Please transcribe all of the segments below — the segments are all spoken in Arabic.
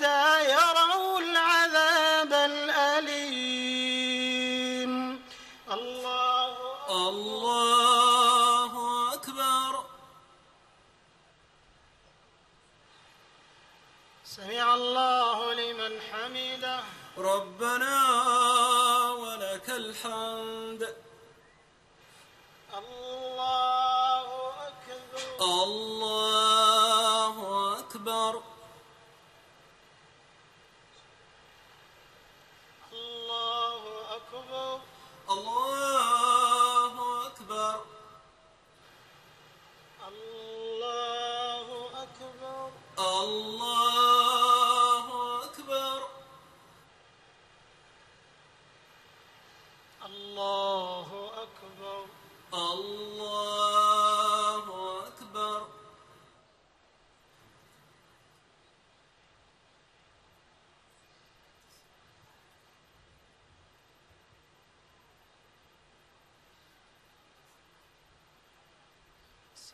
يروا العذاب الأليم. الله الله أكبر. سمع الله لمن حمده. ربنا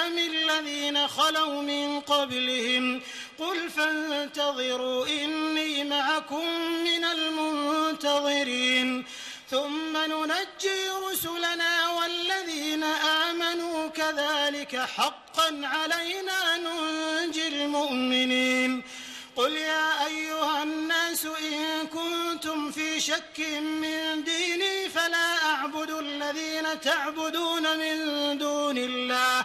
أيام الذين خلوا من قبلهم قل فانتظروا إني معكم من المنتظرين ثم ننجي رسلنا والذين آمنوا كذلك حقا علينا ننجي المؤمنين قل يا أيها الناس إن كنتم في شك من ديني فلا أعبد الذين تعبدون من دون الله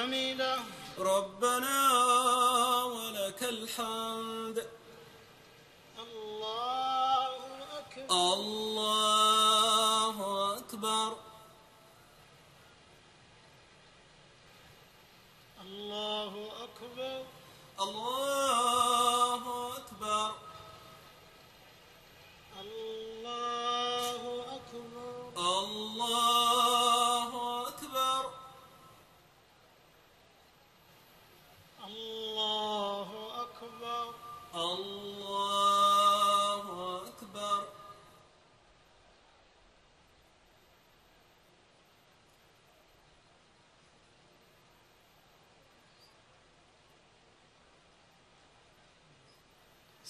حمده ربنا ولك الحمد. الله أكبر. الله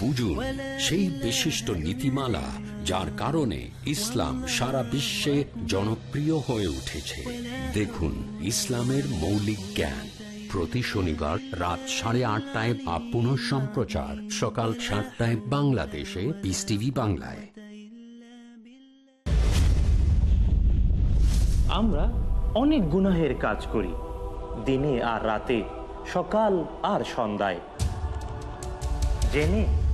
বুঝুন সেই বিশিষ্ট নীতিমালা যার কারণে ইসলাম সারা বিশ্বে জনপ্রিয় হয়ে উঠেছে। দেখুন ইসলামের মৌলিক জ্ঞান। প্রতি শনিবার রাত সাড়ে আটটায় বা পুনঃ সম্প্রচার। সকাল সাতটায় বাংলাদেশে পিস টিভি বাংলায়। আমরা অনেক গুনাহের কাজ করি, দিনে আর রাতে, সকাল আর সন্ধ্যায়। জেনে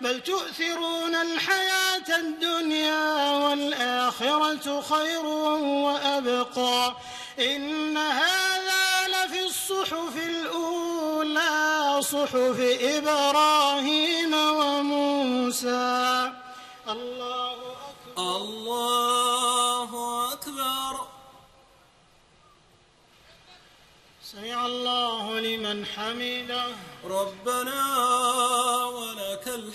بل تؤثرون الحياة الدنيا والآخرة خير وأبقى. إن هذا لفي الصحف الأولى صحف إبراهيم وموسى. الله أكبر. الله أكبر. سمع الله لمن حمده. ربنا ولك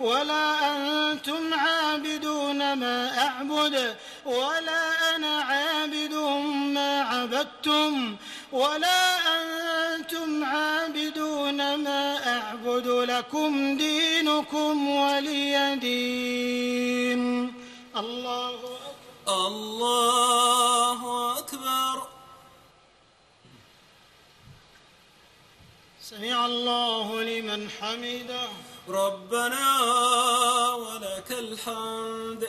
ولا أنتم عابدون ما أعبد ولا أنا عابد ما عبدتم ولا أنتم عابدون ما أعبد لكم دينكم ولي دين. الله أكبر. الله أكبر. سمع الله لمن حمده. ربنا ولك الحمد.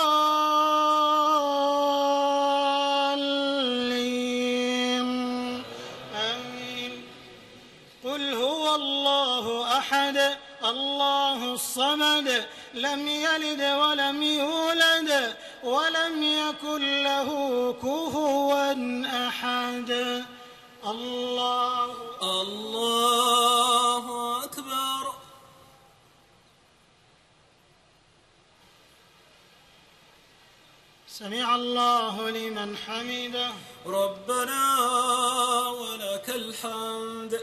لم يلد ولم يولد ولم يكن له كفوا أحد. الله الله أكبر. سمع الله لمن حمده. ربنا ولك الحمد.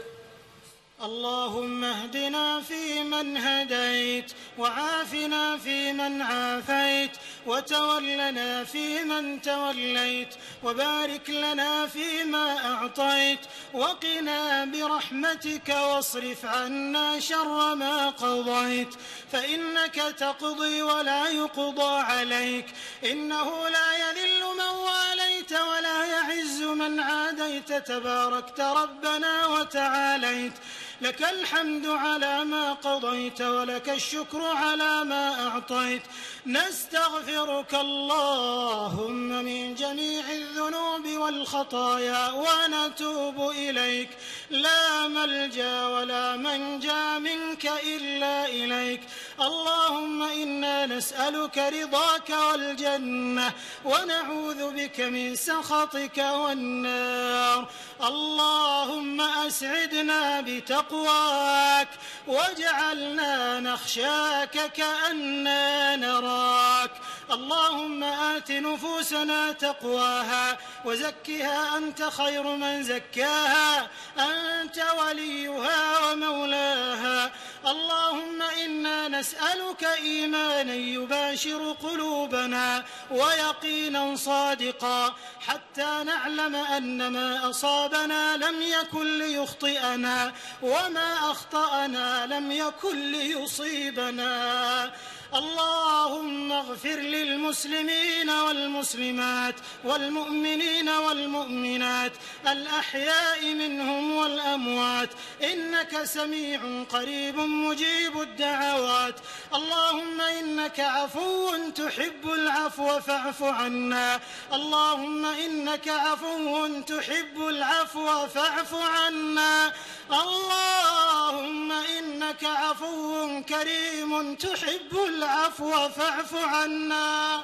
اللهم اهدنا فيمن هديت وعافنا فيمن عافيت وتولنا فيمن توليت وبارك لنا فيما أعطيت وقنا برحمتك واصرف عنا شر ما قضيت. فإنك تقضي ولا يقضى عليك إنه لا يذل من واليت ولا يعز ومن عاديت. تباركت ربنا وتعاليت. لك الحمد على ما قضيت ولك الشكر على ما أعطيت. نستغفرك اللهم من جميع الذنوب والخطايا ونتوب إليك. لا ملجأ ولا منجأ منك إلا إليك. اللهم إنا نسألك رضاك والجنة ونعوذ بك من سخطك والنار. اللهم أسعدنا بتقواك واجعلنا نخشاك كأننا نراك. اللهم آت نفوسنا تقواها وزكها أنت خير من زكاها. أنت وليها ومولاها. اللهم إنا نسألك إيمانا يباشر قلوبنا ويقينا صادقا. حتى نعلم أن ما أصابنا لم يكن ليخطئنا وما أخطأنا لم يكن ليصيبنا. اللهم اغفر للمسلمين والمسلمات والمؤمنين والمؤمنات الأحياء منهم والأموات إنك سميع قريب مجيب الدعوات اللهم إنك عفو تحب العفو فاعف عنا اللهم إنك عفو تحب العفو فاعف عنا اللهم إنك عفو كريم تحب العفو فاعف عنا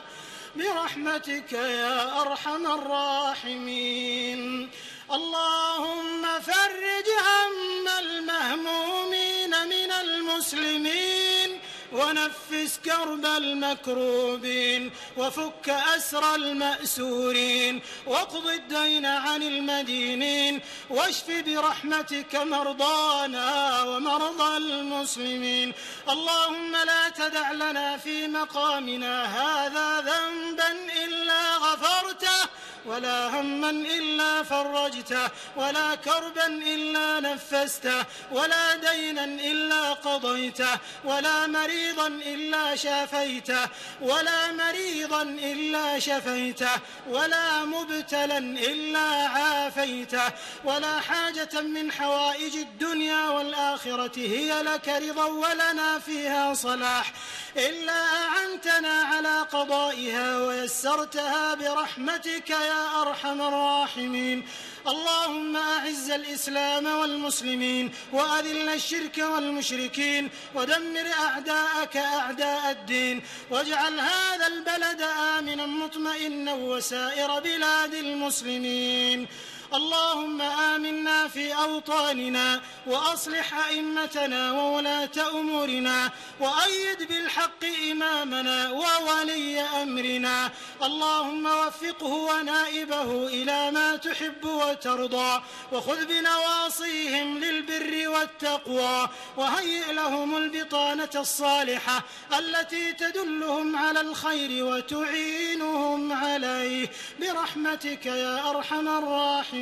برحمتك يا أرحم الراحمين. اللهم فرج هم المهمومين من المسلمين. ونفس كرب المكروبين وفك أسر المأسورين واقض الدين عن المدينين واشف برحمتك مرضانا ومرضى المسلمين. اللهم لا تدع لنا في مقامنا هذا ذنبا إلا غفرته. ولا هما إلا فرجته ولا كربا إلا نفسته ولا دينا إلا قضيته ولا مريضا إلا شافيته ولا مريضا إلا شفيته ولا مبتلا إلا عافيته ولا حاجة من حوائج الدنيا والآخرة هي لك رضا ولنا فيها صلاح. إلا أعنتنا على قضائها ويسرتها برحمتك يا أرحم الراحمين. اللهم أعز الإسلام والمسلمين وأذل الشرك والمشركين ودمر أعداءك أعداء الدين واجعل هذا البلد آمنا مطمئنا وسائر بلاد المسلمين. اللهم آمنا في أوطاننا وأصلح أئمتنا وولاة أمورنا وأيد بالحق إمامنا وولي أمرنا. اللهم وفقه ونائبه إلى ما تحب وترضى وخذ بنواصيهم للبر والتقوى وهيئ لهم البطانة الصالحة التي تدلهم على الخير وتعينهم عليه. برحمتك يا أرحم الراحمين.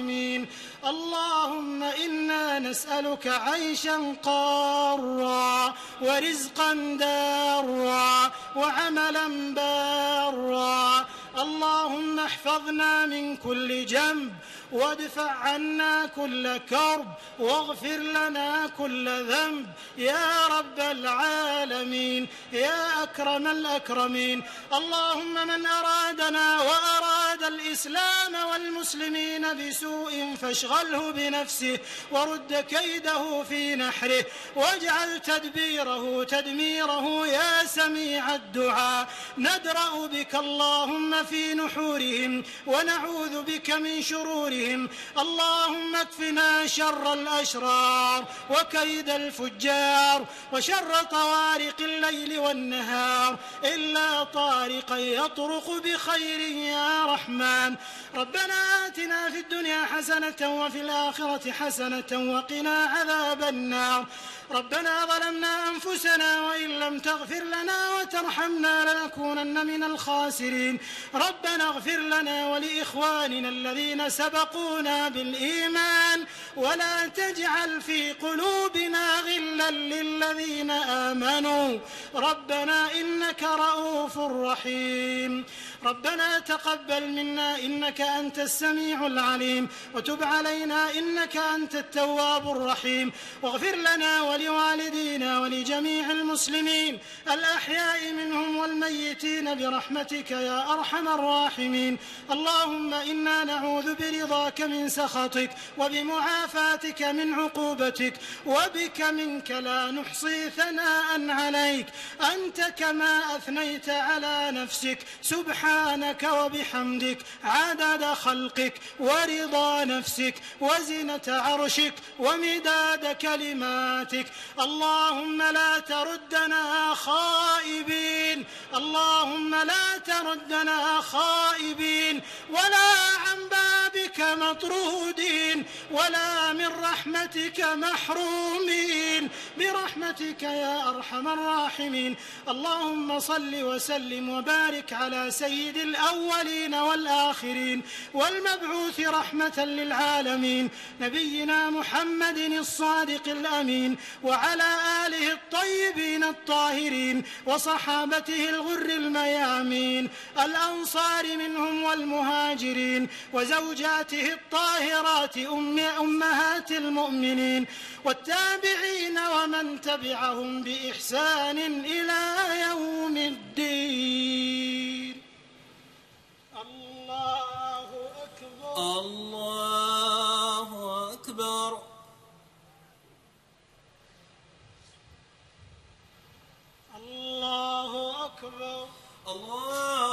اللهم إنا نسألك عيشا قارا ورزقا دارا وعملا بارا اللهم احفظنا من كل جنب وادفع عنا كل كرب واغفر لنا كل ذنب. يا رب العالمين يا أكرم الأكرمين. اللهم من أرادنا وأراد الإسلام والمسلمين بسوء فاشغله بنفسه ورد كيده في نحره واجعل تدبيره تدميره يا سميع الدعاء. ندرأ بك اللهم في نحورهم ونعوذ بك من شرورهم. اللهم اكفنا شر الأشرار وكيد الفجار وشر طوارق الليل والنهار. إلا طارقا يطرق بخير يا رحمن. ربنا آتنا في الدنيا حسنة وفي الآخرة حسنة وقنا عذاب النار. ربنا ظلمنا أنفسنا وإن لم تغفر لنا وترحمنا لنكونن من الخاسرين. ربنا اغفر لنا ولإخواننا الذين سبقونا بالإيمان. ولا تجعل في قلوبنا غلا للذين آمنوا. ربنا إنك رؤوف رحيم. ربنا تقبل منا إنك أنت السميع العليم وتب علينا إنك أنت التواب الرحيم. واغفر لنا ولوالدينا ولجميع المسلمين الأحياء منهم والميتين برحمتك يا أرحم الراحمين. اللهم إنا نعوذ برضاك من سخطك وبمعافاتك من عقوبتك وبك منك لا نحصي ثناء عليك. أنت كما أثنيت على نفسك سبحانك وبحمدك عدد خلقك ورضا نفسك وزنة عرشك ومداد كلماتك. اللهم لا تردنا خائبين اللهم لا تردنا خائبين ولا مطرودين ولا من رحمتك محرومين. برحمتك يا أرحم الراحمين. اللهم صل وسلم وبارك على سيد الأولين والآخرين والمبعوث رحمة للعالمين نبينا محمد الصادق الأمين وعلى آله الطيبين الطاهرين وصحابته الغر الميامين الأنصار منهم والمهاجرين وزوجاته الطاهرات أم أمهات المؤمنين والتابعين ومن تبعهم بإحسان إلى يوم الدين. الله أكبر. الله أكبر. الله أكبر. الله